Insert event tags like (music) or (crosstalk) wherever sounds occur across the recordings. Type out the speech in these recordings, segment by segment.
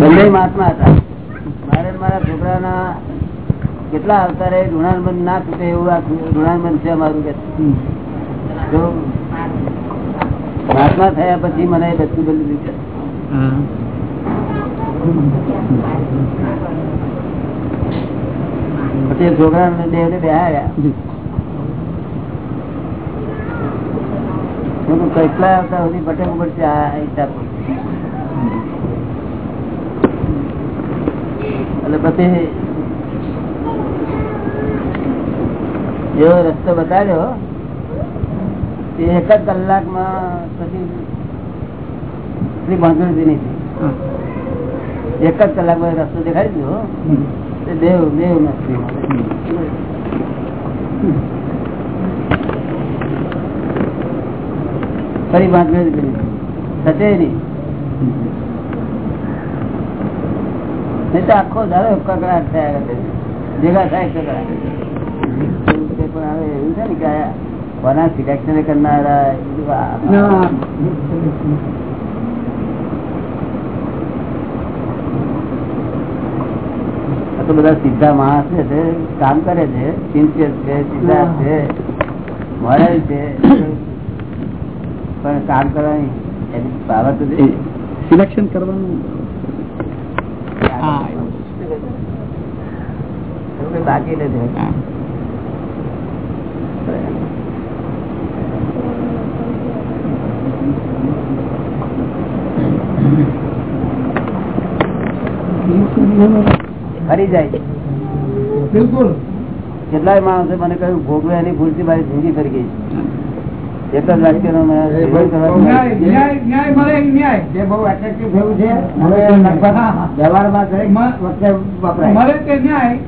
બંને મહાત્મા હતા. મારે મારા છોકરાના કેટલા અવતારે ઋણાનબંધ ના તૂટે એવું આ ઋણાનબંધ છે અમારું કે. મહાત્મા થયા પછી મને બધું બદલી છે પછી છોકરા દેવ ને બેહાડ્યા કેટલા આવતા સુધી પટેલ પડશે આ હિસાબ એટલે પછી એવો રસ્તો બતાડ્યો તે એક જ કલાકમાં પછી એટલી બાંધણી નહીં એક જ કલાકમાં રસ્તો દેખાડી દીધો તે દેવ દેવ નથી ફરી બાંધણી કરી. થશે નહીં. નહીં તો આખો ધારો કકડાટ થયા કરે ભેગા થાય કકડાટ. પણ હવે એવું છે ને કે કોના સિલેક્શન કરનારા તો બધા સીધા માણસ છે તે કામ કરે છે સિન્સિયર છે સીધા છે મળેલ છે. પણ કામ કરવાની એની બાબત સિલેક્શન કરવાનું કઈ બાકી નથી. ફરી જાય. બિલકુલ. કેટલાય માણસે મને કહ્યું ભોગવે એની ભૂલથી મારી જિંદગી ફરી ગઈ એક જ વ્યવહારમાં દરેક વખતે વપરાય.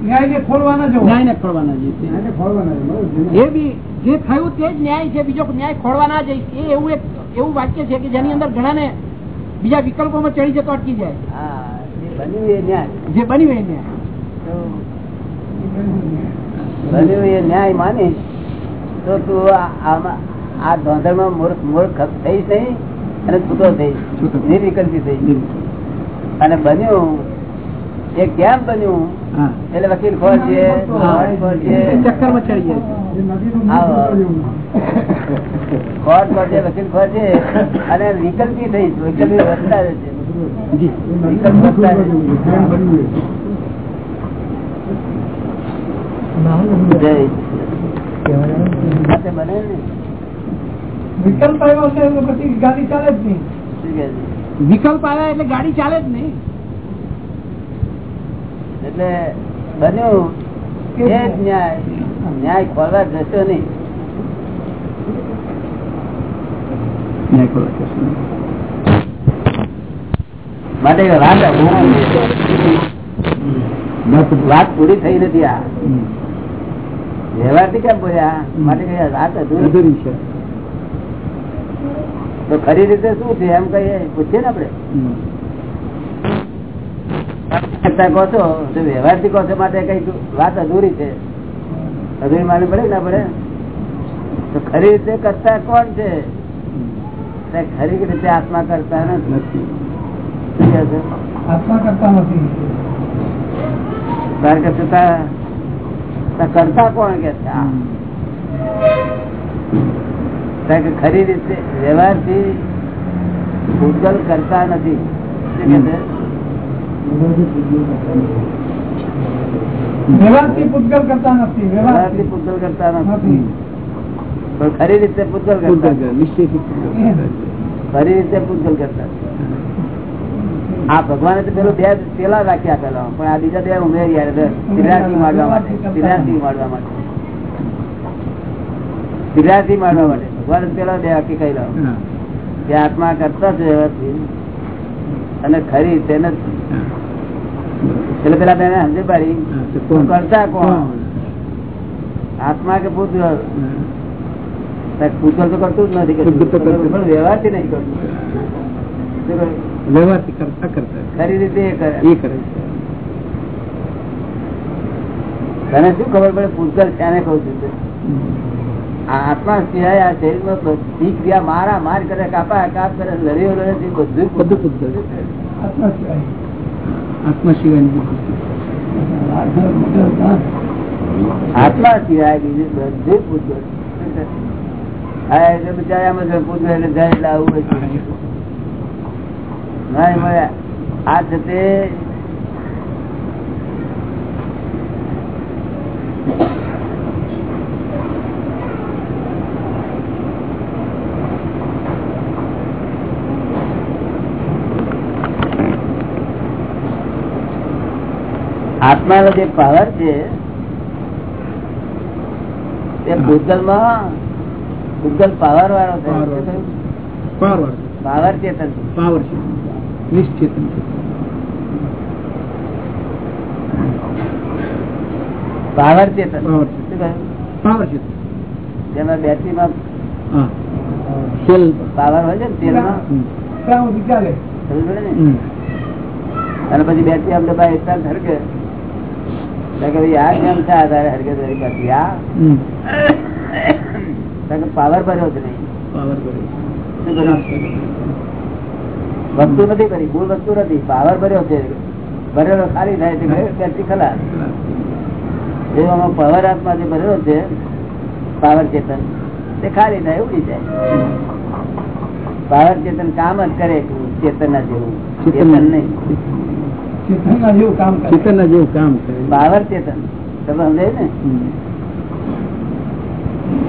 ન્યાય ને ખોલવા ના જવો. ન્યાય ને ખોલવાના જે છે. એને ખોલવાના છે, બરોબર છે. એ બી જે થયું તે જ ન્યાય છે. બીજો ન્યાય ખોળવા ના જઈશ એ એવું એક એવું વાક્ય છે કે જેની અંદર ઘણા ને બીજા વિકલ્પોમાં ચડી જતો અટકી જાય. હા જે બન્યું એ ન્યાય. જે બન્યું એ ન્યાય. માની એ ન્યાય માનીશ તો તું આમાં આ ધોંધરમાં મૂર્ખ મૂર્ખ થઈશ નહીં અને છૂટો થઈશ. નિર્વિકલ્પી થઈ અને બન્યું એ કેમ બન્યું? એટલે વકીલ ખોર છે હા. ખોર છે. ચક્કરમાં ચડી જાય. આવો. ખોર ખોર છે વકીલ ખોર છે અને વિકલ્પી થઈશ. વિકલ્પી વધતા છે વિકલ્પ વધતા જય. બને ને. વિકલ્પ આવ્યો છે એટલે પછી ગાડી ચાલે જ નહીં? વિકલ્પ આવ્યા એટલે ગાડી ચાલે જ નહીં. એટલે બન્યું. એ જ ન્યાય ન્યાય ખોલવા જશો નહીં. માટે વાત વાત પૂરી થઈ નથી આ. વ્યવહારથી કેમ બોલ્યા? માટે કઈ વાત અધૂરી. અધૂરી છે. તો ખરી રીતે શું છે? એમ કહીએ પૂછીએ ને આપડે કહો છો તો વ્યવહારથી કહો છો માટે કઈ વાત અધૂરી છે. અધૂરી મારી પડે ના પડે તો ખરી રીતે કરતા કોણ છે? ખરી રીતે આત્મા કરતા નથી? આત્મા કરતા નથી. કારણ કે છતાં કરતા કોણ કે છે? કારણ કે ખરી રીતે વ્યવહારથી ભૂતગલ કરતા નથી. શું કે છે? વ્યવહારથી પૂતગલ કરતા નથી વ્યવહારથી. વ્યવહારથી ભૂતગલ કરતા નથી. નથી. પણ ખરી રીતે ભૂતગલ કરતા પૂતગલ, નિશ્ચયથી પૂતગલ કરતા છે. ખરી રીતે ભૂતગલ કરતા આ ભગવાને તો પેલું બે પેલા રાખ્યા પેલા પણ આ બીજા બે ઉમેરી તિરાસી મારવા માટે તિરાસી મારવા માટે તિરાસી મારવા માટે. ભગવાન પેલા બે આખી કહી હા. કે આત્મા કરતા છે અને ખરી તેને એટલે પેલા બેને સમજી પાડી? કરતા કોણ? આત્મા કે ભૂતગલ હા. તો કરતું જ નથી. પણ વ્યવહારથી નહીં કરતું. વ્યવહારથી કરતા કરતા. ખરી રીતે એ કરે. કરે તને શું ખબર પડે? પૂતગલ શાને કહું છું આત્મા સિવાય આ શરીરમાં બધી ક્રિયા મારા માર કરે કાપા કાપ કરે લડ્યો લડે બધું બધું આત્મા સિવાય. આત્મા સિવાય આત્મા સિવાય બીજું બધું પૂછવું હા એટલે બિચારા પૂછવું એટલે જાય એટલે આવું. ના એમાં આ છે તે આત્માનો જે પાવર છે તે ભૂતગલમાં ભૂતગલ પાવર વાળો. પાવર પાવર ચેતન. પાવર છે. નિશ્ચેતન પાવર ચેતન. પાવર છે. જેમાં બેટરી માં પાવર હોય છે ને તેલમાં? ને. અને પછી બેટરી આમ દબાય એક સાલ પાવર ભર્યો જ નહીં? વસ્તુ નથી કરી ભૂલ વસ્તુ નથી. પાવર ભર્યો છે. ભરેલો ખાલી થાય છે ખલાસ. જે પાવર હાથમાં જે ભરેલો છે પાવર ચેતન તે ખાલી થાય ઉડી જાય. પાવર ચેતન કામ જ કરે ચેતન ના જેવું. ચેતન નહીં. ચેતનના જેવું કામ કરે. જેવું કામ કરે. પાવર ચેતન. તમે સમજાય ને?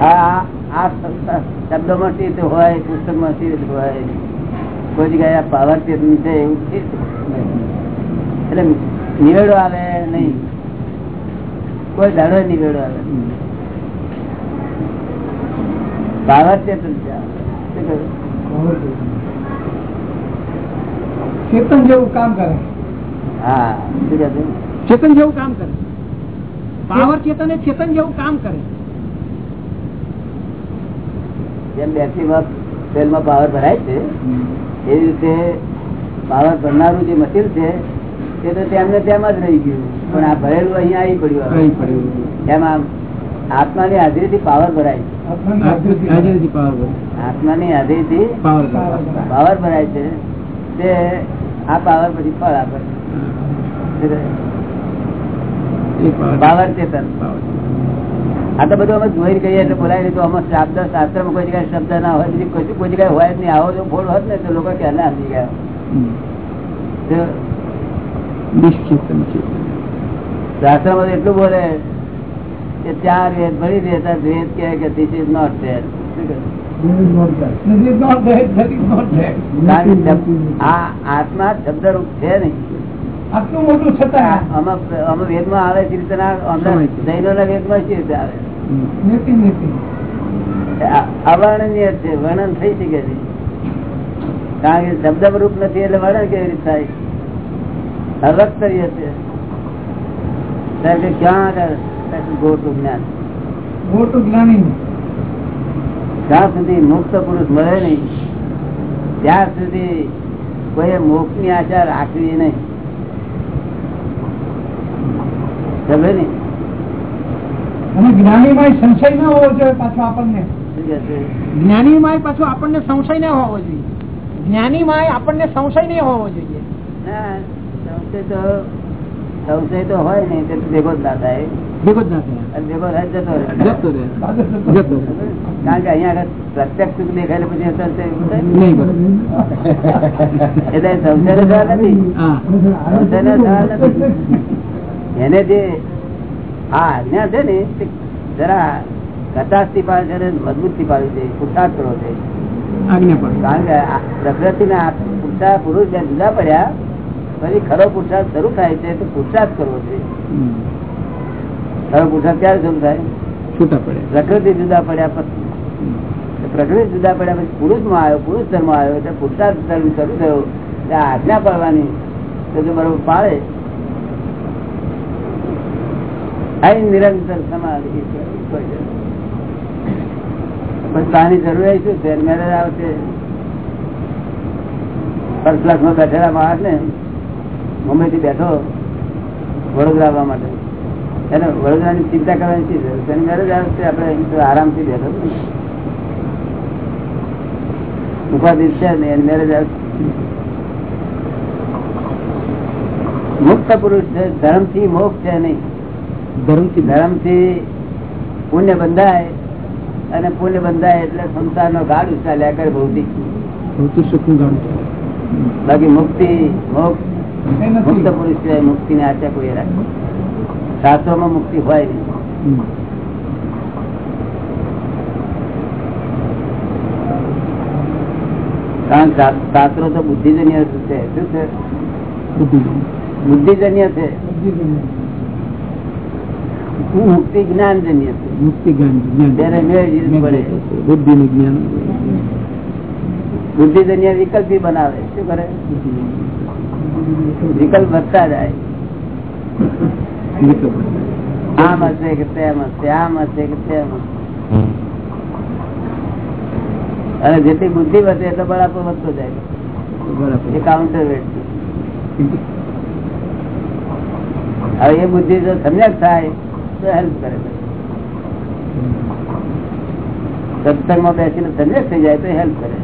આ આ સ્થિત હોય પુસ્તકમાંથી હોય? કોઈ જગ્યાએ આ પાવર ચેતન છે એવું છે એટલે નિવેડો આવે નહીં. કોઈ દાડો નિવેડો આવે. પાવર ચેતન છે? ચેતન જેવું કામ કરે? ચેતન જેવું કામ કરે. પાવર ચેતન એ ચેતન જેવું કામ કરે. જેમ બેટરીમાં સેલમાં પાવર ભરાય છે એવી રીતે પાવર ભરનારું જે મશીન છે તે તો તેમને તેમ જ રહી ગયું. પણ આ ભરેલું અહીંયા આવી પડ્યું એમ આમ આત્માની હાજરીથી પાવર ભરાય છે. આત્માની હાજરીથી. હાજરીથી પાવર ભરાય છે. તે આ પાવર પછી ફળ આપે એ પાવર પાવર ચેતન પાવર આ તો બધું અમે જોઈ કહીએ એટલે બોલાય નહીં તો અમે શબ્દ શાસ્ત્રમાં કોઈ જગ્યાએ શબ્દ ના હોય બીજી કોઈ કોઈ જગ્યાએ હોય જ નહીં. આવો જો ફોડ હોત ને તો લોકો ક્યાં ના સમજી ગયા. હમ. તો નિશ્ચેતન છે શાસ્ત્રમાં તો એટલું બોલે કે ચાર વેદ ભરી દેતા વેદ કહે કે this is not there This is not that. This is not that. That is not that. કારણ કે શબ્દ- આ આત્મા શબ્દરૂપ છે નહીં. આટલું મોટું છતાં આમાં વેદમાં આવે છે રીતે ના સમય છે. વેદમાં શી રીતે આવે? નીતિ નીતિ. અવર્ણનીય છે વર્ણન થઈ શકે છે. કારણ કે શબ્દ રૂપ નથી એટલે વર્ણન કેવી રીતે થાય? અવક્તવ્ય છે. ક્યાં આગળ? ગોટું જ્ઞાન. ગોટું જ્ઞાની જ્યાં સુધી મુક્ત પુરુષ મળે નહીં ત્યાં સુધી કોઈ મોક્ષની આશા રાખવી નહીં. સમજે ને. અને જ્ઞાનીમાં સંશય ના હોવો જોઈએ પાછો આપણને. શું જ્ઞાની માં પાછો આપણને સંશય ન હોવો જોઈએ. જ્ઞાની આપણને સંશય નહીં હોવો જોઈએ. સંશય તો સંશય તો હોય નહીં તે ભેગો જ ના થાય. ભેગો જ ના થાય. ભેગો થાય જતો જતો જતો. કારણ કે અહીંયા આગળ પ્રત્યક્ષ સુખ દેખાય પછી બરોબર એટલે સંશય નો? સવાલ નથી. સંશય સંશયનો સવાલ નથી. એને જે આ આજ્ઞા છે ને જરા કટાશથી પાડે છે મજબૂતથી પાડે છે પુરસાદ કરવો છે. કારણ કે પ્રકૃતિ ના પુરસાદ પુરુષ જ્યાં જુદા પડ્યા પછી ખરો પુરસાદ શરૂ થાય છે તો પુરસાદ કરવો છે. ખરો પુરસાદ ક્યારે શરૂ થાય? છૂટા પડે પ્રકૃતિ જુદા પડ્યા પછી. પ્રકૃતિ જુદા પડ્યા પછી પુરુષમાં આવ્યો પુરુષ ધર્મ આવ્યો એટલે પુરસાદ ધર્મ શરૂ થયો. એટલે આજ્ઞા પાડવાની તો જો બરોબર પાડે નિરંતર સમાધિ પાણી જરૂર શું? આવશે. ફર્સ્ટ ક્લાસમાં બેઠેલા માણસ ને મુંબઈ થી બેઠો વડોદરા આવવા માટે. એને વડોદરાની ચિંતા કરવાની શી જરૂર છે મેરેજ આવશે, આપણે આરામથી બેઠો. ઉપાધિ છે ને એની મેરેજ આવશે. મુક્ત પુરુષ છે ધર્મથી મોક્ષ છે નહીં. ધર્મથી ધર્મથી પુણ્ય બંધાય અને પુણ્ય બંધાય એટલે સંસાર નો ગાડું ચાલ્યા કરે ભૌતિક. ભૌતિક સુખનું છે. બાકી મુક્તિ મુક્ત પુરુષ સિવાય મુક્તિ ને આચા કોઈ રાખે શાસ્ત્રો માં મુક્તિ હોય નહીં. કારણ શાસ્ત્રો તો બુદ્ધિજન્ય છે. શું છે? બુદ્ધિ બુદ્ધિજન્ય છે. બધી દુનિયા. મુક્તિ જ્ઞાનજન્ય છે મુક્તિ જ્ઞાન જ્ઞાન ત્યારે મેળવી જ પડે. બુદ્ધિનું જ્ઞાન બુદ્ધિજન્ય વિકલ્પી બનાવે શું કરે વિકલ્પ વધતા જાય વિકલ્પ. આમ હશે કે તેમ હશે આમ હશે કે તેમ હશે. અને જેટલી બુદ્ધિ વધે એટલો બરાબર વધતો જાય એ બરાબર કાઉન્ટર વેટ હવે એ બુદ્ધિ જો સમ્યક થાય તો હેલ્પ બેસીને સમ્યક થઈ જાય તો હેલ્પ કરે.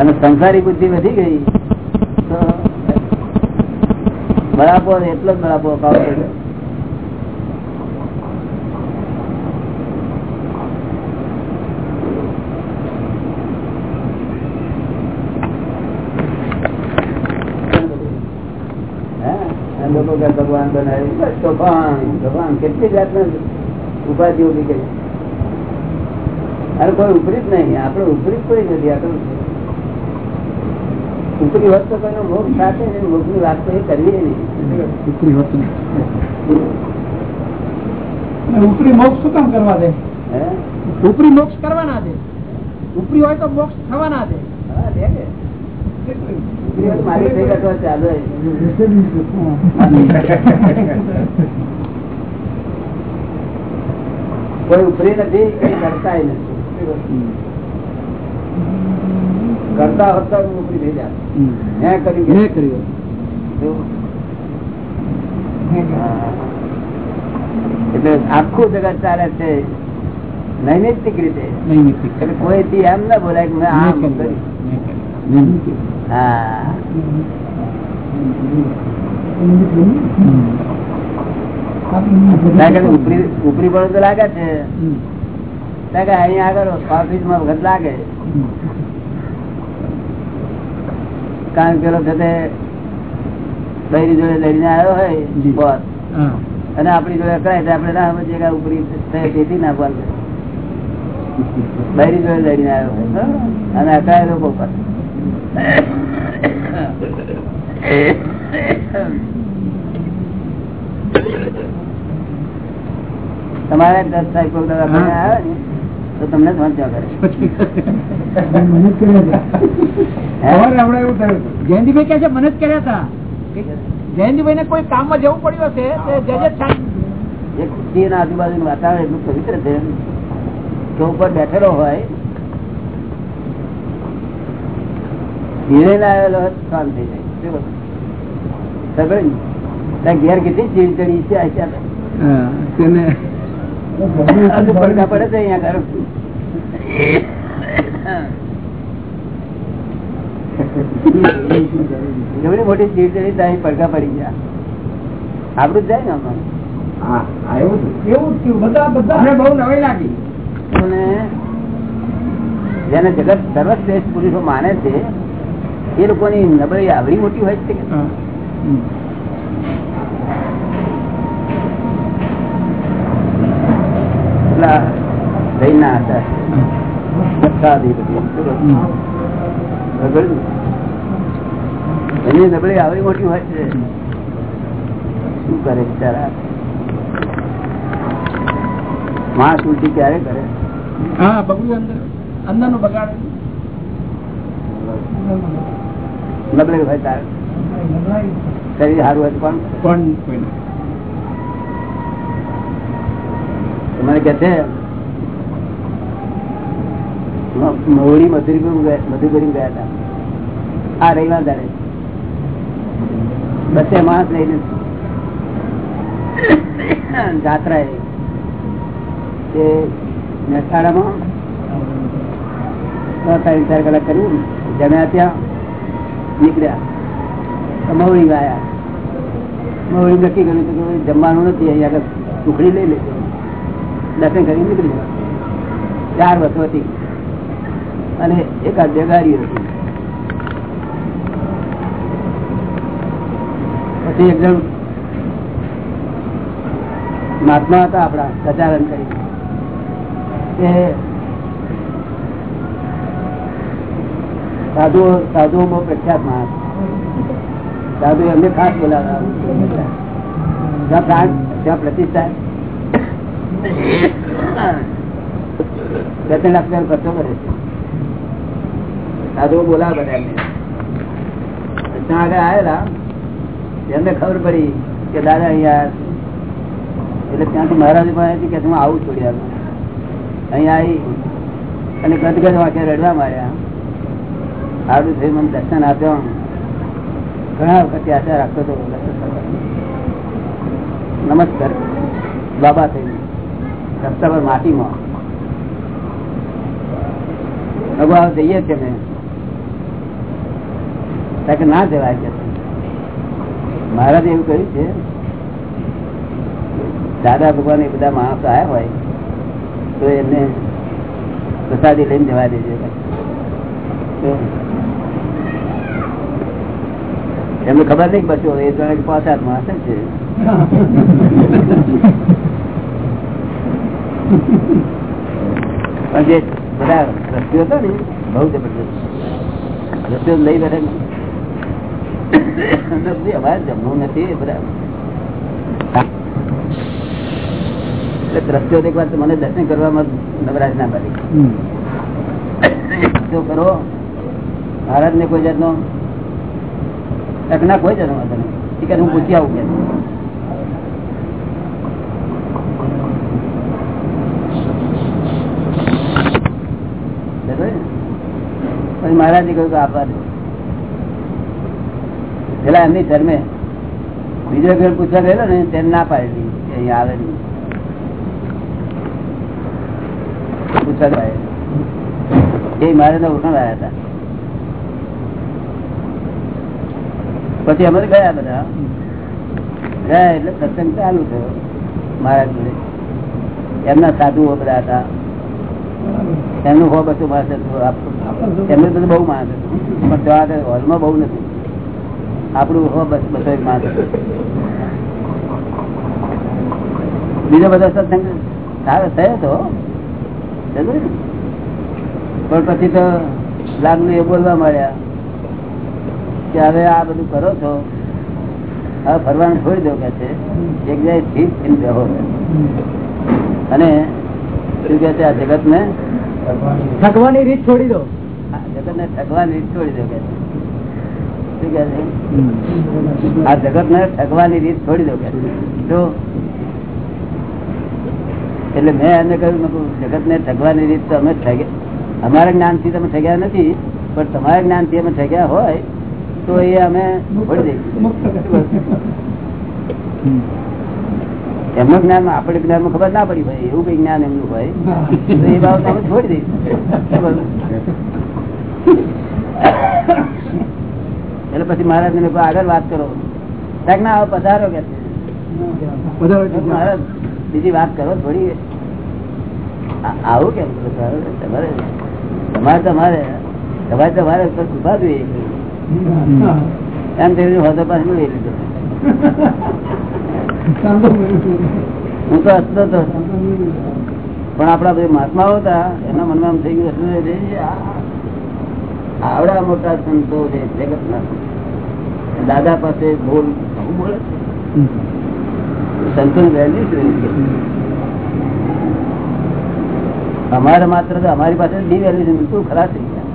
અને સંસારી બુદ્ધિ વધી ગઈ તો બરાબર, એટલો જ બરાબર કાઉન્ટર હા, આ લોકો કે ભગવાન બનાવી બસ તોફાન ભગવાન કેટલી જાતના ઉપાધિ ઊભી કરી અરે કોઈ ઉપરી જ નહીં આપણે ઉપરી જ કોઈ નથી આ તો ઉપરી હોત તો કોઈનો ભોગ સાથે ને ભોગની વાત તો એ કરવી નહીં ઉપરી હોતું નહીં. અને ઉપરી મોક્ષ શું કામ કરવા દે હે? ઉપરી મોક્ષ કરવા ના દે ઉપરી હોય તો મોક્ષ થવા ના દે હા, લે કે. ઉપરી હોત મારી થઈ કોઈ ઉપરી નથી કઈ કરતા નથી. કરતા હતા ઉપરી થઈ જાય મેં કરી મેં કર્યું. એટલે આખું જગત ચાલે છે નૈમિત્તિક રીતે. કોઈ એટલે કોઈથી એમ ના બોલાય કે મેં આમ કર્યું. મેં. મેં ઉપરી પણ તો લાગે છે. હમ. આગળ અહીંયા આગળ વખત લાગે. કારણ કે જોડે આવ્યો હોય બોસ. અને આપણી જોડે કરાય તો આપણે ના સમજીએ કે ઉપરી તેથી ના બોલ બૈરી જોડે લડીને આવ્યો હોય? અને અકળાય લોકો પર તમારે દસ સાહેબ. આવે ને તો તમને કરે. જયંતિભાઈ કે છે મને જ કર્યા હતા જયંતિભાઈ ને કોઈ કામમાં જવું પડ્યું હશે આજુબાજુ આજુબાજુનું વાતાવરણ એટલું પવિત્ર છે કે ઉપર બેઠેલો હોય ધીરે ના આવેલો શાંત થઈ જાય. ખબર ને? ઘેર કેટલી ચીડ ચડી છે આ છે. હા. તેને હજુ પડઘા પડે છે અહીંયા ઘર. એવડી મોટી ચીડ ચડી ત્યાં પડઘા પડી ગયા. આપડું જાય ને એવું જ. થયું. બધા બધા. બહુ નવાઈ લાગી. અને જેને જગત સર્વશ્રેષ્ઠ પુરુષો માને છે એ લોકોની નબળી આવડી મોટી હોય છે? એની નબળી આવડી મોટી હોય છે. શું કરે બિચારા? માણસ ઉલટી ક્યારે કરે? હા બગડ્યું અંદર. અંદરનું બગાડ. નબળી હોય તારે. શરીર સારું હોય પણ. પણ મને કે છે મોડી મધુરી મધુગરી ગયા હતા. આ રવિવાર દાડે બસે માણસ લઈને જાત્રા એ મહેસાણામાં ત્રણ ચાર કલાક કર્યું. જમ્યા ત્યાં, નીકળ્યા. મવડી ગયા. મવડી નક્કી કર્યું જમવાનું નથી, અહીંયા આગળ લઈ લેજો. દર્શન કરી નીકળી જવા ચાર વર્ષો હતી. અને એકાદ જગાડી હતી. પછી એક જણ મહાત્મા હતા આપણા સચારણ કરી કે સાધુ સાધુઓ બહુ પ્રખ્યાત માણસ સાધુ એમને ખાસ બોલાવ્યા જ્યાં પ્રાણ ત્યાં પ્રતિષ્ઠા. બે ત્રણ ત્યાં ખબર પડી કે દાદા અહીંયા એટલે ત્યાંથી મહારાજ પાસે કે હું આવું છોડી આવ્યો અહીંયા આવી અને ગદગદ વાંકે રડવા માર્યા. સારું થયું મને દર્શન આપ્યો ઘણા વખત આશા રાખતો હતો નમસ્કાર, બાબા થઈ રસ્તા પર માટીમાં. ભગવાન જઈએ છીએ મેં કે ના જવાય કે મહારાજે એવું કહ્યું છે, દાદા ભગવાન એ બધા માણસો આવ્યા હોય, તો એમને પ્રસાદી લઈને જવા દેજો. એમને ખબર નહીં બસો એ તો પાંચ સાત માણસ જ છે. પણ જે બધા રસ્તીઓ હતો ને બહુ જબરદસ્ત રસ્તીઓ લઈ બેઠા અમારે જમવું નથી બધા. એટલે દ્રશ્યો એક વાર મને દર્શન કરવામાં નવરાજ ના પડી. કરો મહારાજ ને કોઈ જાતનો ના કોઈ જાતનો વાંધો નહીં ઠીક હું પૂછી આવું કે. મહારાજે કહ્યું કે આપવા પેલા એમની ધર્મે બીજો ઘર પૂછવા ગયેલો ને તેને ના પાડેલી અહીંયા આવે નહીં. પૂછવા એ મારે તો ઓળખાણ આવ્યા હતા. પછી અમે ગયા બધા. ગયા એટલે સત્સંગ ચાલુ થયો મારા જોડે. એમના સાધુઓ બધા હતા. એમનું હો બધું માણસ હતું બધું બહુ માણસ હતું. પણ જવા હોલમાં બહુ નથી. આપણું હો બસ બધો એક માણસ બીજો બધો સત્સંગ સારો થયો હતો પણ પછી તો લાગુ એ બોલવા મળ્યા કે હવે આ બધું કરો છો હવે ફરવાનું છોડી દો કે છે એક જગ્યાએ ઠીક થઈને બેહો અને શું કે છે આ જગત ને ઠગવાની રીત છોડી દો. જગત ને ઠગવાની રીત છોડી દો કે શું કે છે? આ જગત ને ઠગવાની રીત છોડી દો કે જો એટલે મેં એમને કહ્યું જગત ને ઠગવાની રીત તો અમે અમારા જ્ઞાનથી તમે ઠગ્યા નથી પણ તમારા જ્ઞાનથી અમે ઠગ્યા હોય તો એ અમે એમનું જ્ઞાન આપણે જ્ઞાનમાં ખબર ના પડી ભાઈ એવું કઈ જ્ઞાન એમનું હોય તો એ બાબત અમે છોડી દઈશું એટલે પછી મહારાજ ને આગળ વાત કરો. ના હવે પધારો કે. મહારાજ બીજી વાત કરો થોડી. આવું કેમ? તમારે તમારે તમારે તમારે તમારે ઊભા જોઈએ. એમ થયું હોતો પાસે લઈ લીધો. હું તો હસતો હતો પણ આપડા બધા મહાત્મા હતા, એના મનમાં એમ થઈ ગયું આવડા મોટા સંતો છે જગત ના દાદા પાસે બોલ બહુ બોલે સંતો વેલ્યુ છે? અમારે માત્ર અમારી પાસે ડી વેલ્યુ છે, બિલકુલ ખરાબ થઈ ગયા.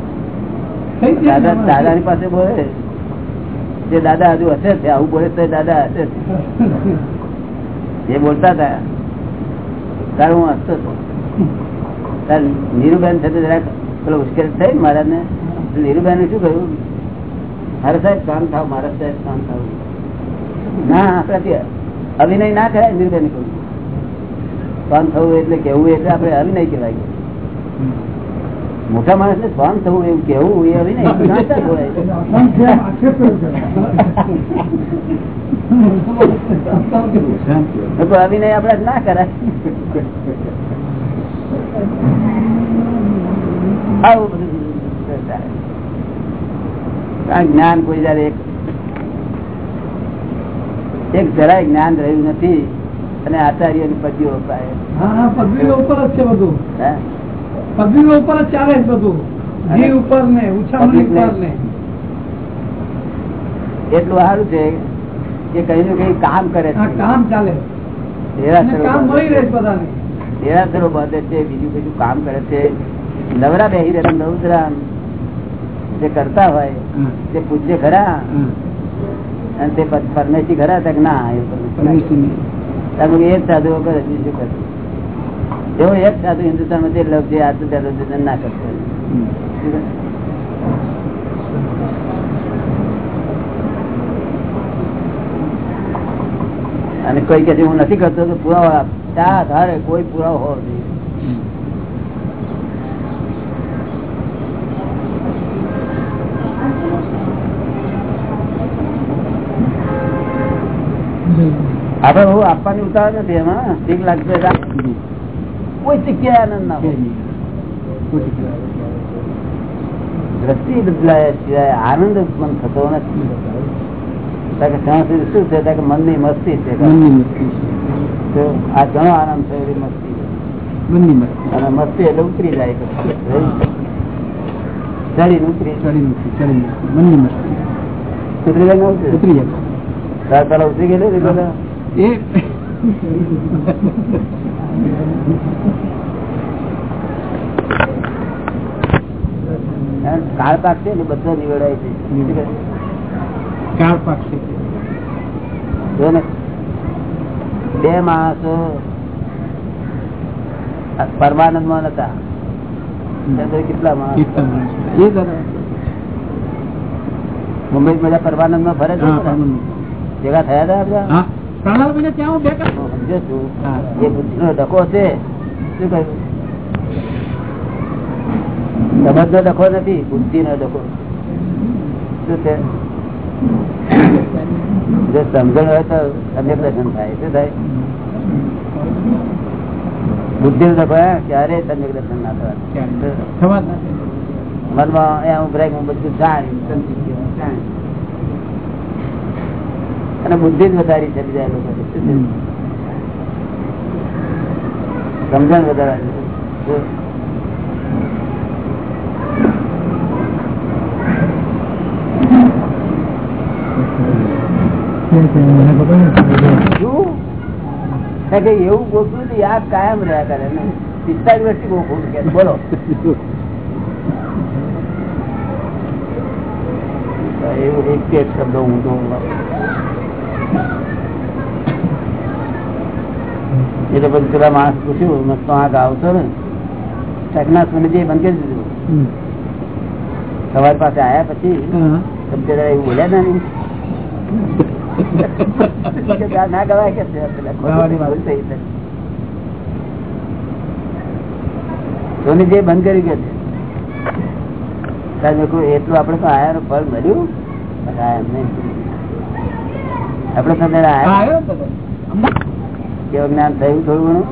દાદા દાદા ની પાસે બોલે. જે દાદા હજુ હશે છે આવું બોલે તો દાદા હશે. જે બોલતા હતા. ત્યારે હું હસતો હતો. ત્યારે નીરુબેન સાથે જરાક પેલો મુશ્કેલ થઈ મહારાજ ને નીરુબેન શું કહ્યું? મારે સાહેબ કામ થાવ મારા સાહેબ કામ થાવ. ના આપણાથી અભિનય ના કરાય નીરુબેન કહ્યું કામ થવું એટલે કેવું એટલે આપણે અભિનય કહેવાય. મોટા માણસ ને સ્વામ થવું એવું કેવું એ હવે ને અભિનય આપડે ના કરાય. આવું બધું જ્ઞાન કોઈ જયારે એક જરાય જ્ઞાન રહ્યું નથી અને આચાર્યની પદવીઓ અપાય. હા હા પદવીઓ ઉપર જ છે બધું. હે? ઉપર જ ચાલે છે બધું. ઘી ઉપર ને ઉછામણી ઉપર ને એટલું સારું છે કે કઈ નું કઈ કામ કરે છે. કામ ચાલે. કામ મળી રહે છે. બાંધે બધાને. દેરાસરો બાંધે છે બીજું બીજું કામ કરે છે. નવરા બેહી રહ્યા નવરા જે કરતા હોય તે પૂજ્ય ખરા અને તે પરમેશી ખરા તક ના એ સાધુ વગર હજી એ જ સાધુઓ કરે બીજું કરે એવો એક સાધુ હિન્દુસ્તાનમાં જે લવ છે આ તો ના કરશે અને કોઈ કે હું નથી કરતો તો પુરાવો ત્યાં આધારે કોઈ પુરાવો હોવો જોઈએ. આપડે બહુ આપવાની ઉતાવળ નથી એમાં. ઠીક લાગશે. કોઈ જગ્યાએ આનંદ ના હોય. દ્રષ્ટિ બદલાયા સિવાય આનંદ ઉત્પન્ન થતો નથી શું છે કે મનની મસ્તી છે આ ઘણો આનંદ છે એવી મસ્તી છે. અને મસ્તી એટલે ઉતરી જાય ચડી ઉતરી ચડી નથી મનની મસ્તી ઉતરી જાય ઉતરી ઉતરી જાય તારા ઉતરી ગયેલી એ કાળ પાક છે ને બધા નીવડાય છે. કાળ પાકશે જો બે માણસો પરમાનંદમાં નતા કેટલા માણસ? મુંબઈ બધા પરમાનંદમાં ફરે ભેગા થયા હતા હા. ત્યાં હું બે સમજુ છું. એ બુદ્ધિ નો ડકો છે શું કહ્યું સમજ નો ડખો નથી બુદ્ધિ નો ડખો શું છે જો સમજણ હોય તો સમ્યક દર્શન થાય શું થાય બુદ્ધિ નો ડખો ક્યારે સમ્યક દર્શન ના? થવા જ. મનમાં એમ ઉભરાય હું બધું જાણ સમજી ગયો, જાણી. અને બુદ્ધિ જ વધારી છે બીજા લોકો. સમજણ કારણ એવું ગોખવું તો યાદ કાયમ રહ્યા કરે ને. પિસ્તાલીસ વર્ષથી ગોખવું કે બોલો. એવું એક શબ્દ હું તો એ તો પછી પેલા માણસ પૂછ્યું મેં આંખ આવતો ને? ચકના સુનિધિ બંધ કરી દીધું. સવાર પાસે આયા પછી તમે એવું બોલ્યા (laughs) ના નહીં ના ગવાય કે બંધ કરી છે. એટલું આપણે તો આયા ફળ મળ્યું? પણ આ એમ નહીં આપણે તો આયા. ને. કેવું જ્ઞાન થયું થોડું ઘણું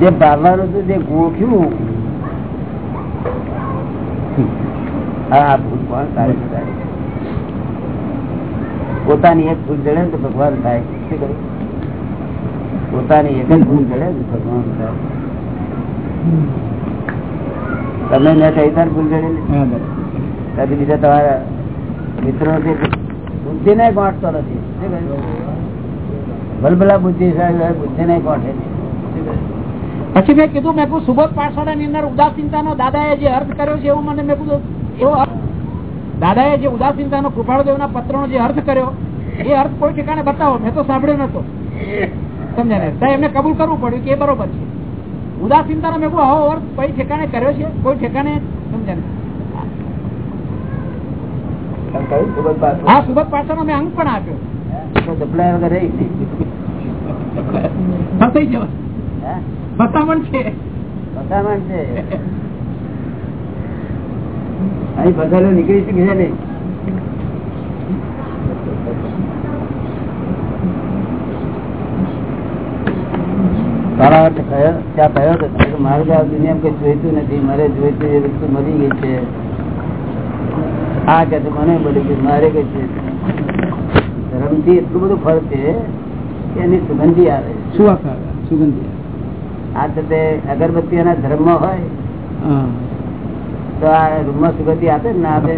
જે ભાવવાનું હતું જે ગોખ્યું હા આ ભૂલ કોણ સારી સુધારી? પોતાની એક ભૂલ જડે ને તો ભગવાન થાય શું કહ્યું? પોતાની એક જ ભૂલ જડે ને તો ભગવાન થાય તમે મેં કઈ તાર ભૂલ જડેલી હા, દાદા. ત્યાંથી બીજા તમારા મિત્રો જે બુદ્ધિ ને ગોઠતો નથી. ભલભલા બુદ્ધિશાળી બુદ્ધિ ને ગાંઠે? પછી મેં કીધું, મેં સુબોધ પાઠશાળા ની અંદર ઉદાસીનતા નો દાદાએ જે અર્થ કર્યો છે એવું મને મેં કીધું, એવો દાદા એ જે ઉદાસીનતા નો કૃપાળદેવ ના પત્ર જે અર્થ કર્યો, એ અર્થ કોઈ ઠેકાણે બતાવો, મેં તો સાંભળ્યો નતો. સમજાય ને? એમને કબૂલ કરવું પડ્યું કે એ બરોબર છે. ઉદાસીનતા નો મેં કહું આવો અર્થ કોઈ ઠેકાણે કર્યો છે? કોઈ ઠેકાણે? સમજ્યા ને તમે કહ્યું સુબોધ પાછું? હા સુબોધ પાછળ અમે અંક પણ આપ્યો. તો વગર રહી ફસાઈ જવા? છે. ફસામણ છે. અહીં ફસાયેલો નીકળી શકે છે નહીં? મારે કઈ જોઈતું નથી. મારે જોઈતું એ વસ્તુ મળી ગઈ છે. આ કે મને બોલી ગયું મારે કઈ છે. ધર્મથી એટલું બધું ફળ છે કે એની સુગંધી આવે શું સુગંધી આ તો તે અગરબત્તી એના ધર્મ હોય તો આ રૂમમાં સુગંધી આપે ને આપે.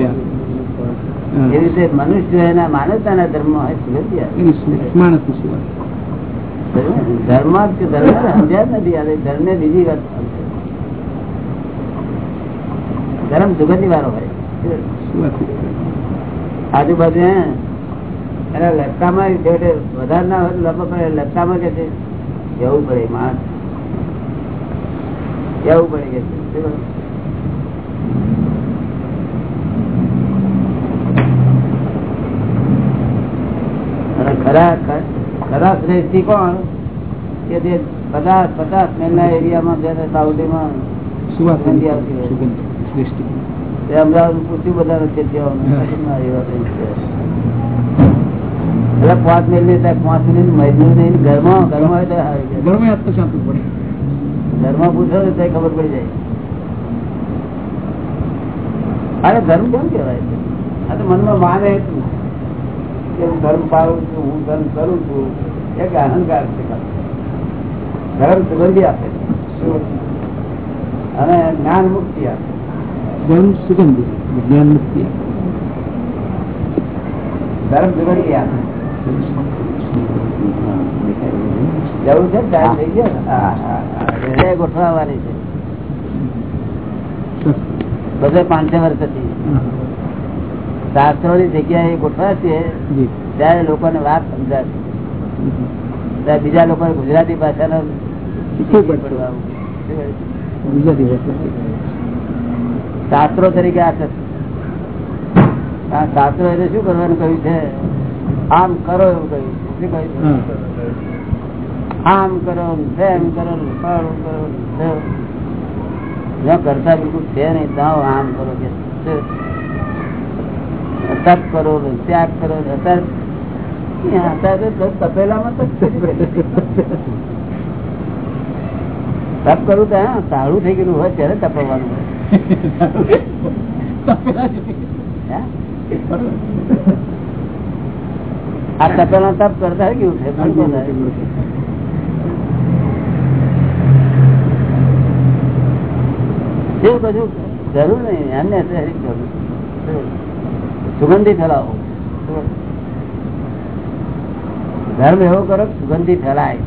એવી રીતે મનુષ્ય એના માનવતાના ધર્મ હોય સુગંધી આપે એની સુ- માણસની સુવાસ ધર્મ ધર્મ સમજ્યા જ નથી. આવે ધર્મ ને બીજી વાત. ધર્મ સુગંધી વાળો હોય. આજુબાજુ એના લટકામાં વધારે ના હોય લટકામાં કે છે જવું પડે માણસ. જવું પડે કે છે. ખરા ખરા શ્રેષ્ઠી કોણ? કે જે પચાસ પચાસ મેલના એરિયામાં છે સાઉદીમાં સુગંધી આવતી હોય. અમદાવાદ પૂછ્યું છે. એટલે પાંચ મિનિટ પાંચ નહીં ઘરમાં ઘરમાં ઘરમાં પૂછો ત્યાં ખબર પડી જાય. અરે ધર્મ કેમ કેવાય છે આ તો મનમાં માને કે હું ધર્મ પાળું છું હું ધર્મ કરું છું. એક અહંકાર છે. ધર્મ સુગંધી આપે. અને જ્ઞાન મુક્તિ આપે ધર્મ સુગંધી વિજ્ઞાન મુક્તિ ધર્મ સુગંધી આપે જવું છે ટાઈમ થઈ ગયો? હા, ગોઠવાવાની છે. બધે પાંચસો વર્ષ હતી શાસ્ત્રો ની જગ્યાએ ગોઠવાશે જી. ત્યારે લોકોને વાત સમજાશે બીજા લોકોને ગુજરાતી ભાષાનો. ગુજરાતી ભાષા. શાસ્ત્રો તરીકે આ છે. શાસ્ત્રો એટલે શું કરવાનું કહ્યું છે? આમ કરો એવું કહ્યું શું કહ્યું? આમ કરો તેમ કરો ફળ કરો જ્યાં કરતા બિલકુલ છે નહીં. ત્યાં આમ કરો કે તપ કરો ત્યાગ કરો અત્યારે તપેલામાં તપ કરવું તો સારું થઈ ગયેલું હોય ત્યારે તપવાનું હોય? આ તપેલા તપ કરતા કેવું છે એવું કશું જરૂર નહીં અન્ય શહેરી જરૂર સુગંધી ફેલાવો. ધર્મ એવો કરો સુગંધી ફેલાય.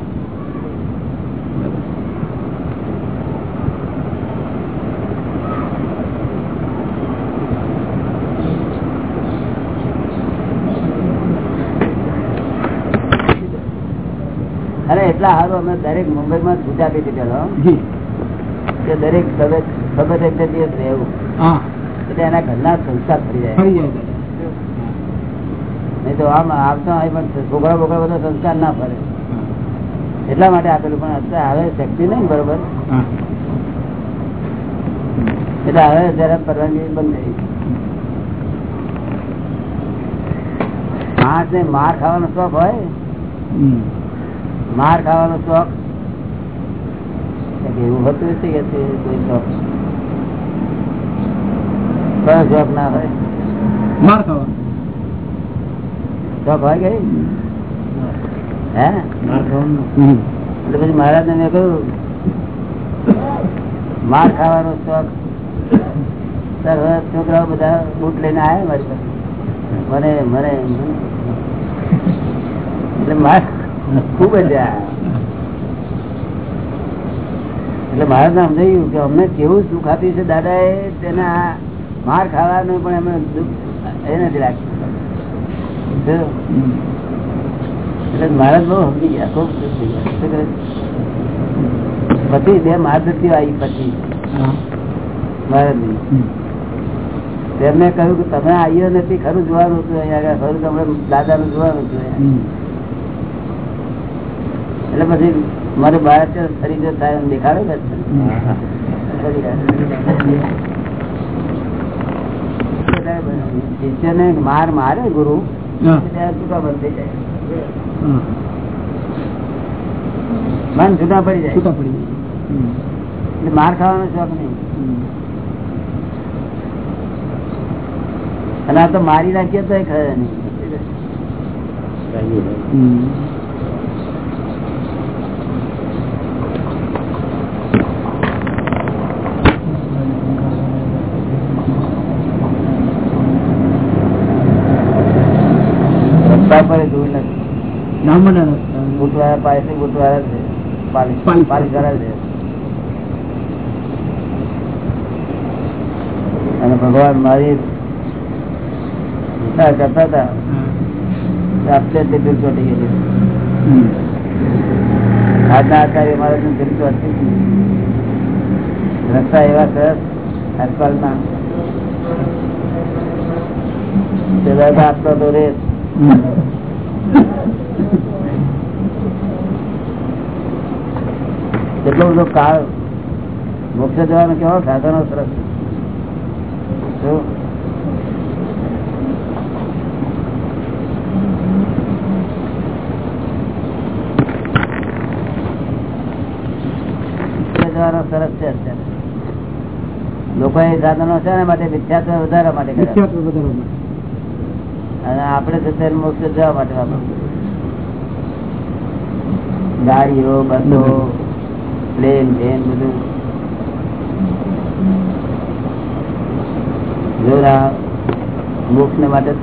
અને એટલા સારું અમે દરેક મુંબઈમાં છૂટા આપી દીધેલો. કે દરેક સબત એક દિવસ રહેવું એટલે એના ઘરના સંસ્કાર થઈ જાય. નહીં તો આમ આવતા હોય પણ છોકરા બોકરા બધા સંસ્કાર ના ફરે. એટલા માટે આપેલું પણ અત્યારે હવે શક્તિ નહીં બરોબર? એટલે હવે જરા પરવાનગી બંધ થઈ માણસ ને માર ખાવાનો શોખ હોય. માર ખાવાનો શોખ? એવું હોતું નથી કે તે કોઈ શોખ? કયો શોખ ના હોય? માર ખાવાનો. શોખ હોય કઈ હે? માર ખાવાનું. એટલે પછી મહારાજ ને મેં કહ્યું માર ખાવાનો શોખ? સર હવે છોકરાઓ બધા બૂટ લઈને આવ્યા મારી પાસે. મને મને. એટલે માર ખૂબ જ એટલે ને સમજાયું કે અમને કેવું સુખ આપ્યું છે દાદા એ તેના માર ખાવાનું પણ એમને દુઃખ એ નથી રાખ્યું. એટલે બહુ સમજી ગયા ખૂબ સમજી ગયા? પછી બે મહાદત્તીઓ આવી પછી. મહારાજની તેમને કહ્યું કે તમે આવ્યો નથી ખરું જોવાનું હતું અહીંયા ખરું તમે દાદાનું જોવાનું હતું. એટલે પછી મારે બહાર છે ફરી જો થાય એમ દેખાડો ને. માર મારે ગુરુ. મન જુદા પડી જાય. છૂટા પડી જાય. એટલે માર ખાવાનો શોખ નહીં. અને આ તો મારી રાખીએ તો ખરે નહીં હમ. રસ્તા પર જોઈ નથી ડામરના રસ્તા. પાસે બુટવાળા છે. પાલિશ પાલિશ. પાલિશ છે. અને ભગવાન મારી ઈચ્છા કરતા હતા. આપશે તે દિલ ચોટી ગયેલી આજના આચાર્ય મારે દિલ ચોટતી રસ્તા એવા સરસ આજકાલના પેલા આપતો તો રેત કેટલો બધો કાળ મોક્ષ જવાનો કેવો સાધનો સરસ. છે અત્યારે. લોકો એ સાધનો છે ને માટે વધારવા માટે. અને આપણે સત્ય મોક્ષ જવા માટે ગાડીઓ બસો પ્લેન પ્લેન બધું. જોરા મોક્ષ ને માટે જ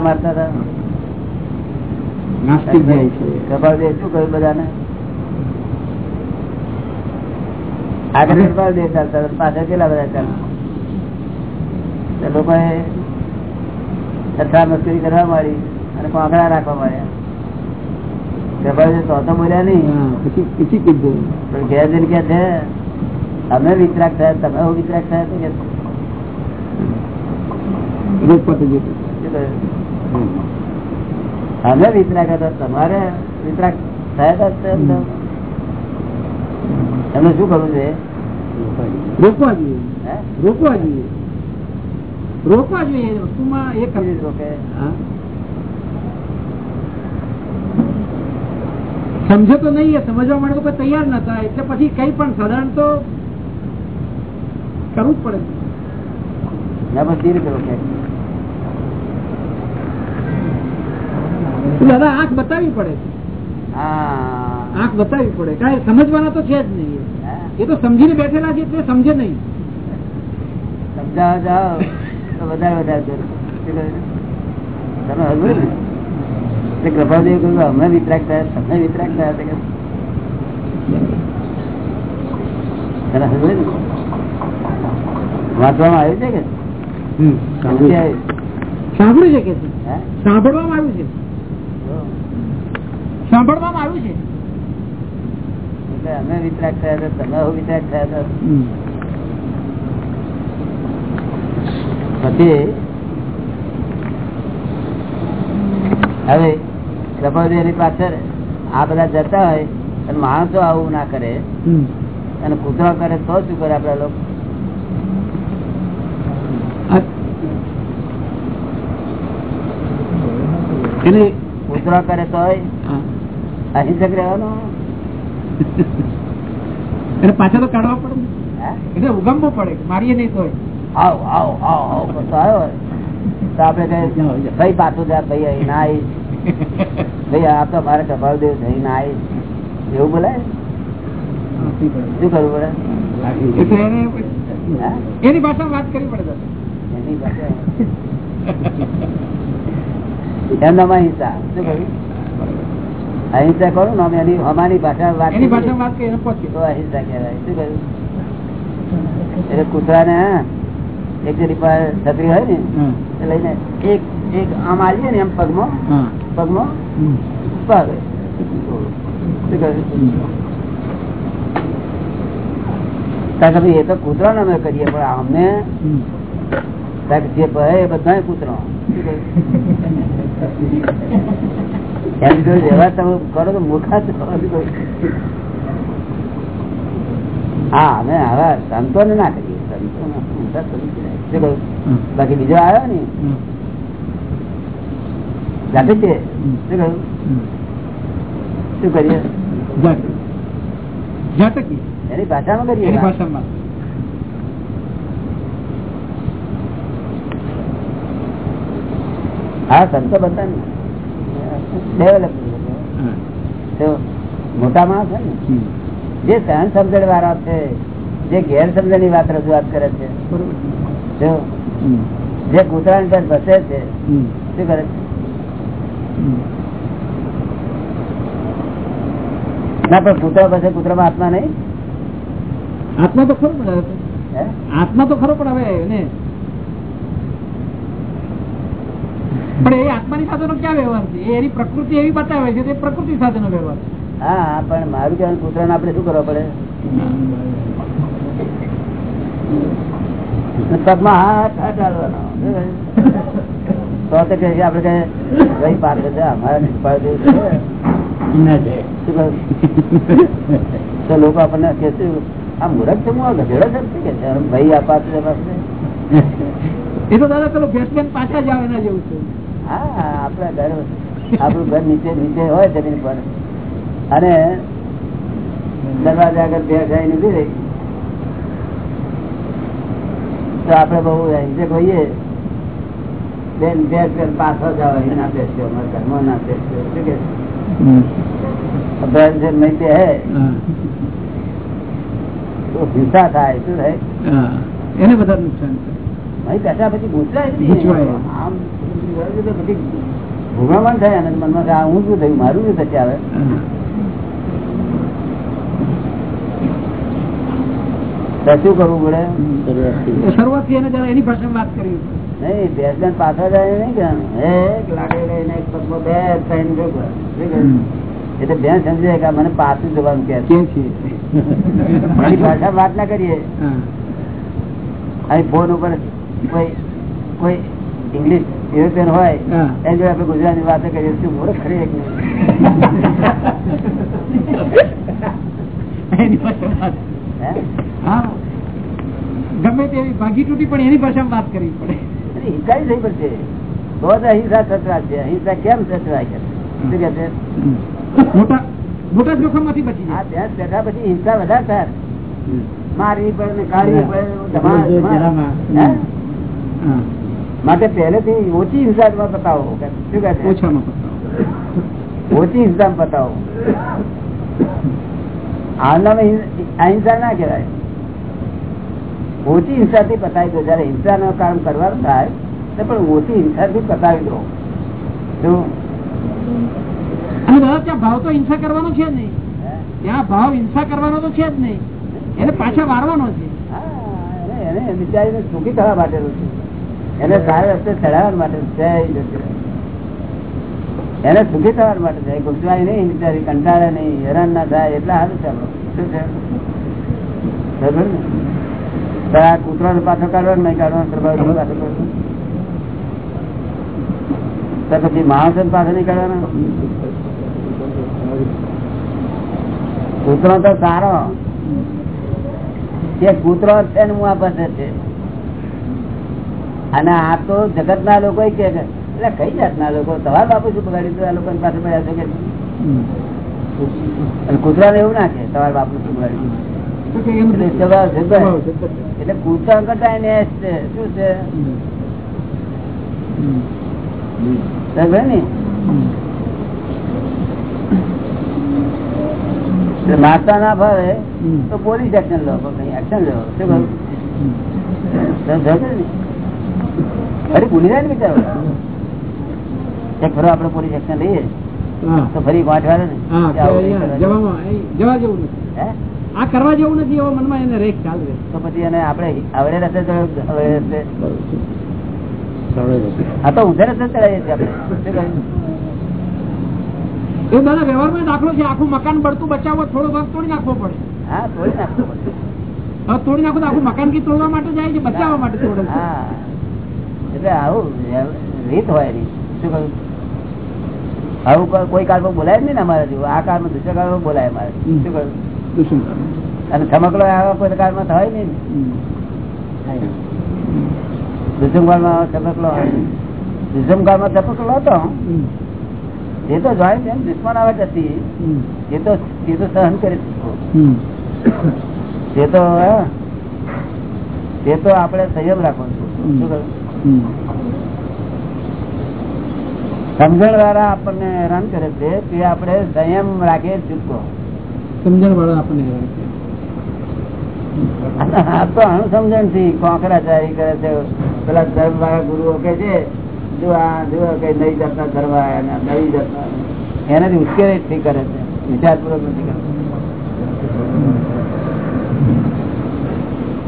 મારતા હતા? કપાલદેવ શું કહ્યું બધાને? આગળ કપાલદેવ ચાલતા હતા, પાછળ કેટલા બધા ચાલતા તો લોકોએ છઠ્ઠા મસ્કરી કરવા માંડી અને પાંખડા રાખવા માંડ્યા કપાલદેવ તો તો બોલ્યા નહીં હા, પછી પછી કીધું પણ ઘેર જઈને કે છે અમે વિતરાક થયા તમે હું વિતરાક થયા તો કે શું રોજ પતી ગયું કહ્યું? અમે વિતરાક હતા તમારે વિતરાક થયા હતા તો એમ તો. એમને શું કરવું છે? રોકવા જોઈએ. રોકવા જોઈએ. રોકવા જોઈએ. વસ્તુમાં એ કરવું રોકે. હા. તો નહીં સમજવા માટે કોઈ તૈયાર નતા એટલે પછી કઈ પણ સાધારણ તો કરવું જ પડે. દાદા આંખ બતાવવી પડે. હા. આંખ બતાવવી પડે. કાંઈ સમજવાના તો છે જ નહીં. એ તો સમજીને બેઠેલા છે એટલે સમજે નહીં. સમજાવવા જાઓ. તો વધારે વધારે જોર. શું કહ્યું? તમે હજુ ને? કૃપાદેવ કહ્યું અમે વિતરાક થયા તમે વિતરાક થયા કે? તને હજુ ને? વાંચવામાં આવ્યું છે કે? સાંભળ્યું છે. કે? સાંભળવામાં આવ્યું છે. સાંભળવામાં આવ્યું છે. એટલે અમે વિતરાક થયા હતા તમે વિતરાક થયા હતા. પછી હવે કૃપાદેવની પાછળ આ બધા જતા હોય અને માણસો આવું ના કરે અને કૂતરો કરે તો શું કરે આપડા લોકો? કૂતરો કરે તો અહીં અહિંસક રહેવાનું એને પાછા તો કાઢવા પડે એટલે? ઉગમવું પડે મારીએ નહીં તોય. આવ આવ આવ આવ કરતો આવ્યો તો આપડે કહીએ પાછું જા ભાઈ અહીં ના આવીશ. ભાઈ આ તો મારે કપાળ દેવ થઈ ના આવીશ. એવું બોલાય? શું કરવું પડે? એટલે એની ભાષામાં વાત કરવી પડે. એની પાસે એમનામાં અહિંસા શું કહ્યું અહિંસા કરું ને અમે એની અમારી ભાષા વાત અહિંસા કહેવાય. શું કહ્યું? એટલે કૂતરા ને એક જરી છત્રી હોય ને. એ લઈને એક એક આમ આવીએ ને એમ પગમાં. પગમાં. ભાગે શું કહ્યું? એ તો કૂતરાને અમે કરીએ પણ અમને જે બધા કૂતરો (laughs) એની જોડે વ્યવહાર તમે કરો તો મૂર્ખા હા અમે હવે સંતોને ના કરીએ? બાકી બીજો આવ્યો ને? જાતે છે? શું કહ્યું? શું કરીએ? એની ભાષામાં કરીએ ભાષામાં. હા સંતો બધા ડેવલપ મોટા માણસ છે ને જે સહન સમજણ વાળા છે જે ગેર સમજણની વાત રજૂઆત કરે છે જે જે કૂતરાની પર બસે છે શું કરે છે? ના પણ કૂતરા ભસે કૂતરા માં આત્મા નહીં? આત્મા તો ખરો પણ આત્મા તો ખરો પણ હવે એને પણ એ આત્માની સાથેનો ક્યાં વ્યવહાર છે? એની પ્રકૃતિ એવી બતાવે છે તે પ્રકૃતિ સાથેનો વ્યવહાર હા પણ મારું કહેવાનું કૂતરાને આપણે શું કરવા પડે? પગમાં હાથ હાથ તો તો કહે છે અમારે? તો લોકો આપણને કે છે આ મૂરખ છે હું ગધેડો છે કે ભાઈ આ પાસે એ તો દાદા પેલો બેસમેન્ટ પાછા જ આવે એના જેવું છે. હા આપણા ઘર આપણું ઘર નીચે નીચે હોય જમીન પર. અને દરવાજા આગળ બે ગાયની રહી. તો આપડે બહુ હિંસક હોઈએ. બેન બે બેન પાછો જાવ એના ના બેસ્યો ઘરમાં ના બેસ્યો શું કે? બેન નહીં હે તો હિંસા થાય શું થાય? એને બધા નુકસાન છે. અહીં પછી ગૂંચવાય. આમ પછી ભૂગવણ થાય અને મનમાં આ હું શું થયું? મારું શું થશે આવે શું કરવું પડે? શરૂઆતથી એની ભાષામાં વાત કરી. નહીં બેસબેન પાછળ જાય નહીં કે એક લાકડી લઈને એક પગમાં બે ત્રણ? એટલે બેન સમજે કે મને પાછું જવાનું કે. મારી વાત ના કરીએ. અહીં ફોન ઉપર કોઈ કોઈ ઇંગ્લિશ યુરોપિયન હોય હા. એની જોડે આપણે ગુજરાતી વાતો કરીએ શું મૂર્ખ ખરી એક. હે? હા. ગમે તેવી ભાગી તૂટી પણ એની ભાષામાં વાત કરવી પડે. હિંસાઈ થઈ પડશે તો અહિંસા છે. અહિંસા કેમ સચવાય છે શું કે છે? મોટા મોટા જોખમમાંથી બચી જાય. ત્યાં બેઠા પછી હિંસા વધારે થાય. મારવી પડે ને કાઢવી પડે. હે? હા. માટે પહેલેથી ઓછી હિંસા બતાવો શું કહે. ઓછી હિંસા બતાવો આનામાં અહિંસા ના કહેવાય. ઓછી હિંસાથી પતાવી દો. જયારે હિંસા નો કામ કરવાનું થાય તો પણ ઓછી હિંસાથી પતાવી દો. ત્યાં ભાવ તો હિંસા કરવાનો છે જ નહીં. ત્યાં ભાવ હિંસા કરવાનો તો છે જ નહીં. એને પાછા વારવાનો છે. એને એને બિચારીને સુખી થવા માટેનું છે. એને સારા રસ્તે ચડાવવા માટે જગન્નાથ. એને સુખી થવા માટે છે ગુસ્સાય નહીં બિચારી કંટાળે નહીં હેરાન ના થાય એટલા સારું છે આપડે છે? આ કૂતરાનો પાછો કાઢવાનો નહીં કાઢવાનો પાછો તો પછી માણસ નહીં કાઢવાનો? કૂતરો તો સારો. કે કૂતરો છે ને હું આ પાસે છે. અને આ તો જગત ના લોકો કે એટલે કઈ જાત ના લોકો? તમારા બાપુ શું બગાડ્યું આ લોકો પાસે પડ્યા છે કે કૂતરા ને એવું ના કે તમારા બાપુ શું બગાડ્યું એટલે ને? મારતા ના ફાવે તો પોલીસ એક્શન લો એક્શન લો શું કહ્યું? ફરી ભૂલી જાય ને બિચારો? ફરો આપણે પોલીસ એક્શન લઈએ? તો ફરી અહીં જવા જેવું આ કરવા જેવું નથી એવો મનમાં એને રેખ ખ્યાલ તો પછી એને આપણે આવડે રસ્તે હા તો ઉધે રસ્તે ચડાવીએ છીએ આપણે. એ દાદા વ્યવહારમાં દાખલો છે આખું મકાન બળતું બચાવવા થોડો ભાગ તોડી નાખવો પડે. હા તોડી નાખવો પડે. તોડી નાખો તો આખું મકાન કી તોડવા માટે જાય છે બચાવવા માટે તોડે હા. એટલે આવું રીત હોય એની શું કહ્યું? આવું કોઈ- કાળમાં બોલાય જ નહીં ને અમારે જેવું. આ કાળમાં દુસરા કાળમાં બોલાય અમારે. શું કહ્યું? અને ચમકલો આવા કોઈ કાળમાં થાય નહીં દુષ્મકાળમાં હતો. એ તો જોઈ છે દુશ્મન આવે જ હતી હમ. એ તો એ તો સહન કરી શકો તે તો આપણે સંયમ રાખવો છે. શું કહ્યું? સમજણ વાળા આપણને હેરાન કરે છે તે આપણે સંયમ રાખીએ ચૂકવો સમજણ વાળો આપણને હેરાન તો અણુસમજણથી કોંકરાચારી કરે છે. પેલા ધર્મ વાળા ગુરુઓ કે છે જો આ જો કે નવી જાતના ધર્મ ને નવી જાતના એનાથી ઉશ્કેરી કરે છે. વિચારપૂર્વક નથી કરતો.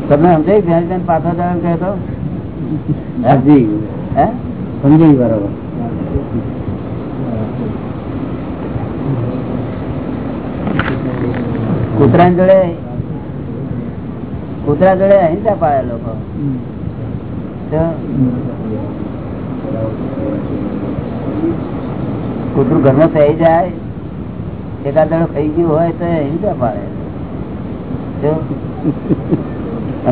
તમને સમજાય? ધ્યાન પાછા જવાનું કહે સમજાય કૂતરા જોડે કૂતરા જોડે અહિંસા પાડે લોકો કૂતરું ઘરમાં થઈ જાય એકાદ દડો ખાઈ ગયું હોય તો અહિંસા પાડે.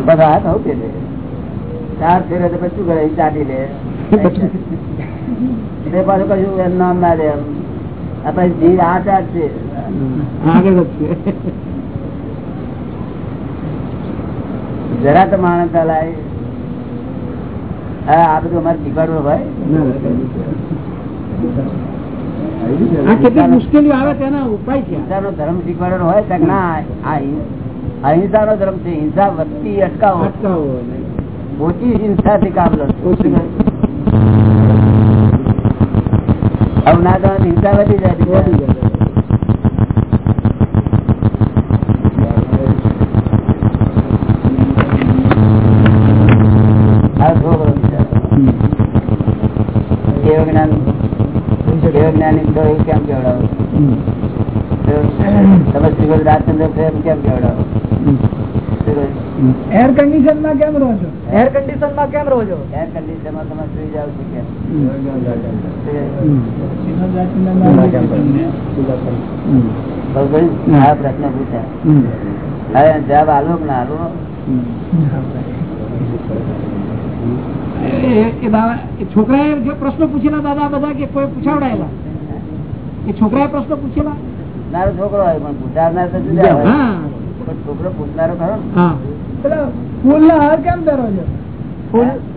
પાછા હાથ આવું કે ચાર ફેરે તો પછી શું કરે? ચાટી લે. તે પાછું? કશું એમ નામ ના લે એમ. આ પછી આ ચાર છે. જરા તો માણસ ચલાય હા આ બધું અમારે શીખવાડવું ભાઈ. કેટલી મુશ્કેલીઓ આવે તેના ઉપાય છે હિંસાનો ધર્મ શીખવાડવાનો હોય તો ના? અહિંસાનો ધર્મ છે. હિંસા વધતી અટકાવો. અટકાવો. ઓછી હિંસાથી કામ લો ઓછી. ના તો હિંસા વધી જાય કેમ કેવડાવો? તમે શ્રીમદ રાજચંદ્ર કેમ કેવડાવો. એર કન્ડિશનમાં કેમ રહો છો? એર કન્ડિશનમાં કેમ રહો છો? એર કન્ડિશનમાં તમે સુઈ જાવ છો કેમ પ્રશ્ન પૂછ્યા. જવાબ આલો કે ના આલો? છોકરાએ જે પ્રશ્નો પૂછેલા દાદા બધા કે કોઈ પૂછાવડાયેલા? એ છોકરાએ પ્રશ્નો પૂછેલા? મારો છોકરો હોય પણ પૂછાવનાર તો જુદા છોકરો પૂછનારો ખરો ને? હા. પેલા ફૂલ ના હાર કેમ પહેરો છો?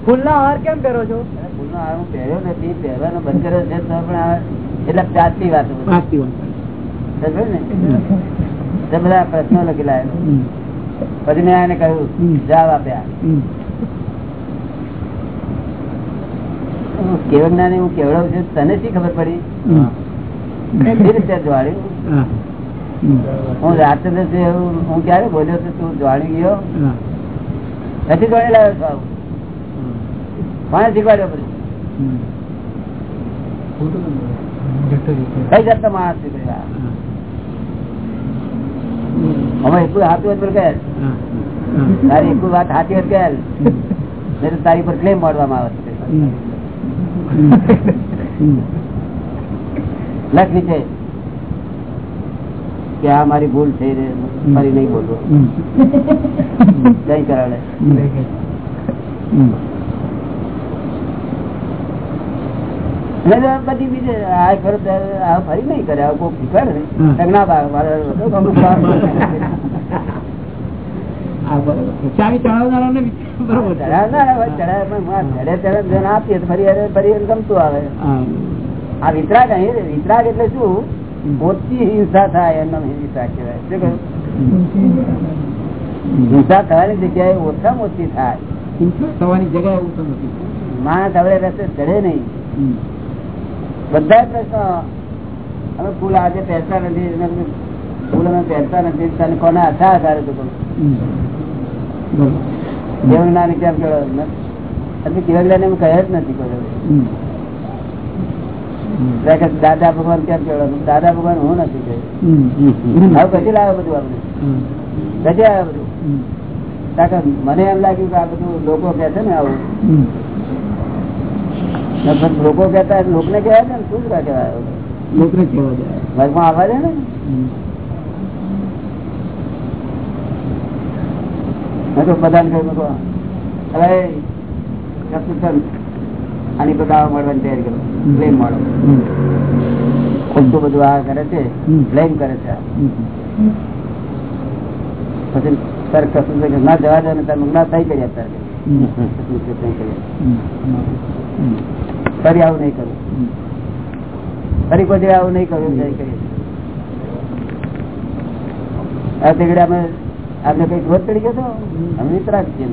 ફૂલના હાર કેમ પહેરો છો? ફૂલનો હાર હું પહેર્યો નથી પહેરવાનો બંધ કર્યો છે તો પણ એટલે ચારથી વાતો બધી. સાચી વાત. સમજો ને? બધા પ્રશ્નો લખેલા પછી મેં એને કહ્યું. જવાબ આપ્યા. કેવ કેવળ જ્ઞાની હું કેવડાવું છું તને શી ખબર પડી. કેવી રીતે જોવાળ્યું હા. રાત્રે હું ક્યારે બોલ્યો તો તું જાણી ગયો. નથી જોડી લાવ્યો કોને શીખવાડ્યો પછી. કઈ જાતનો માણસ શીખવાડ્યો અમે એકલું હાથું હોય તો કહે હા. હા. તારી એકલું વાત હાથી હોય કહે નહીં તો તારી પર ક્લેમ મળવામાં આવે છે. લખી છે કે આ મારી ભૂલ થઈ રહી ફરી નહીં બોલવું. કરાડે. નહીં પછી બીજે આ ખરો આ ફરી નહીં કરે આવું. શીખવાડે ને મારે આપીએ ફરી ગમતું આવે. આ વિતરાગ અહીં વિતરાગ એટલે શું. ઓછી હિંસા થાય એમ હિંસા કહેવાય. શું કહ્યું? હિંસા થવાની જગ્યાએ ઓછામાં ઓછી થાય. થવાની જગ્યાએ એવું નથી માણસ હવે રસ્તે ચડે નહીં. બધા પ્રશ્નો અમે ફૂલ આજે પહેરતા નથી ફૂલ અમે પહેરતા નથી. તને કોને આશા આધારે તો. બરાબર. કેમ હજી કેવળ એમ કહે જ નથી કોઈ દાદા ભગવાન કેમ કેવળ દાદા ભગવાન હું નથી કહ્યું હવે પછી લાવ્યો બધું આપણે. પછી આવ્યો બધું. કારણ મને એમ લાગ્યું કે આ બધું લોકો કે છે ને આવું. લોકો કહેતા લોકને કહેવાય ને શું જ કહેવાય લોકને કેવા જાય વર્ગમાં આવવા દે ને? મેં તો બધાને કહ્યું, હવે આની દાવા મળવાની તૈયારી કરો. બ્લેમ મળો. ખોટું બધું આ કરે છે. બ્લેમ કરે છે. પછી સર કશું કે ના જવા દે ને તારે ના થઈ કરી આપતા ફરી આવું નહીં કરું. ફરી કોઈ આવું નહીં કરું જય કરીએ. આ તે અમે આપણે કઈ પડી ગયો તો? અમે ત્રાસ છીએ?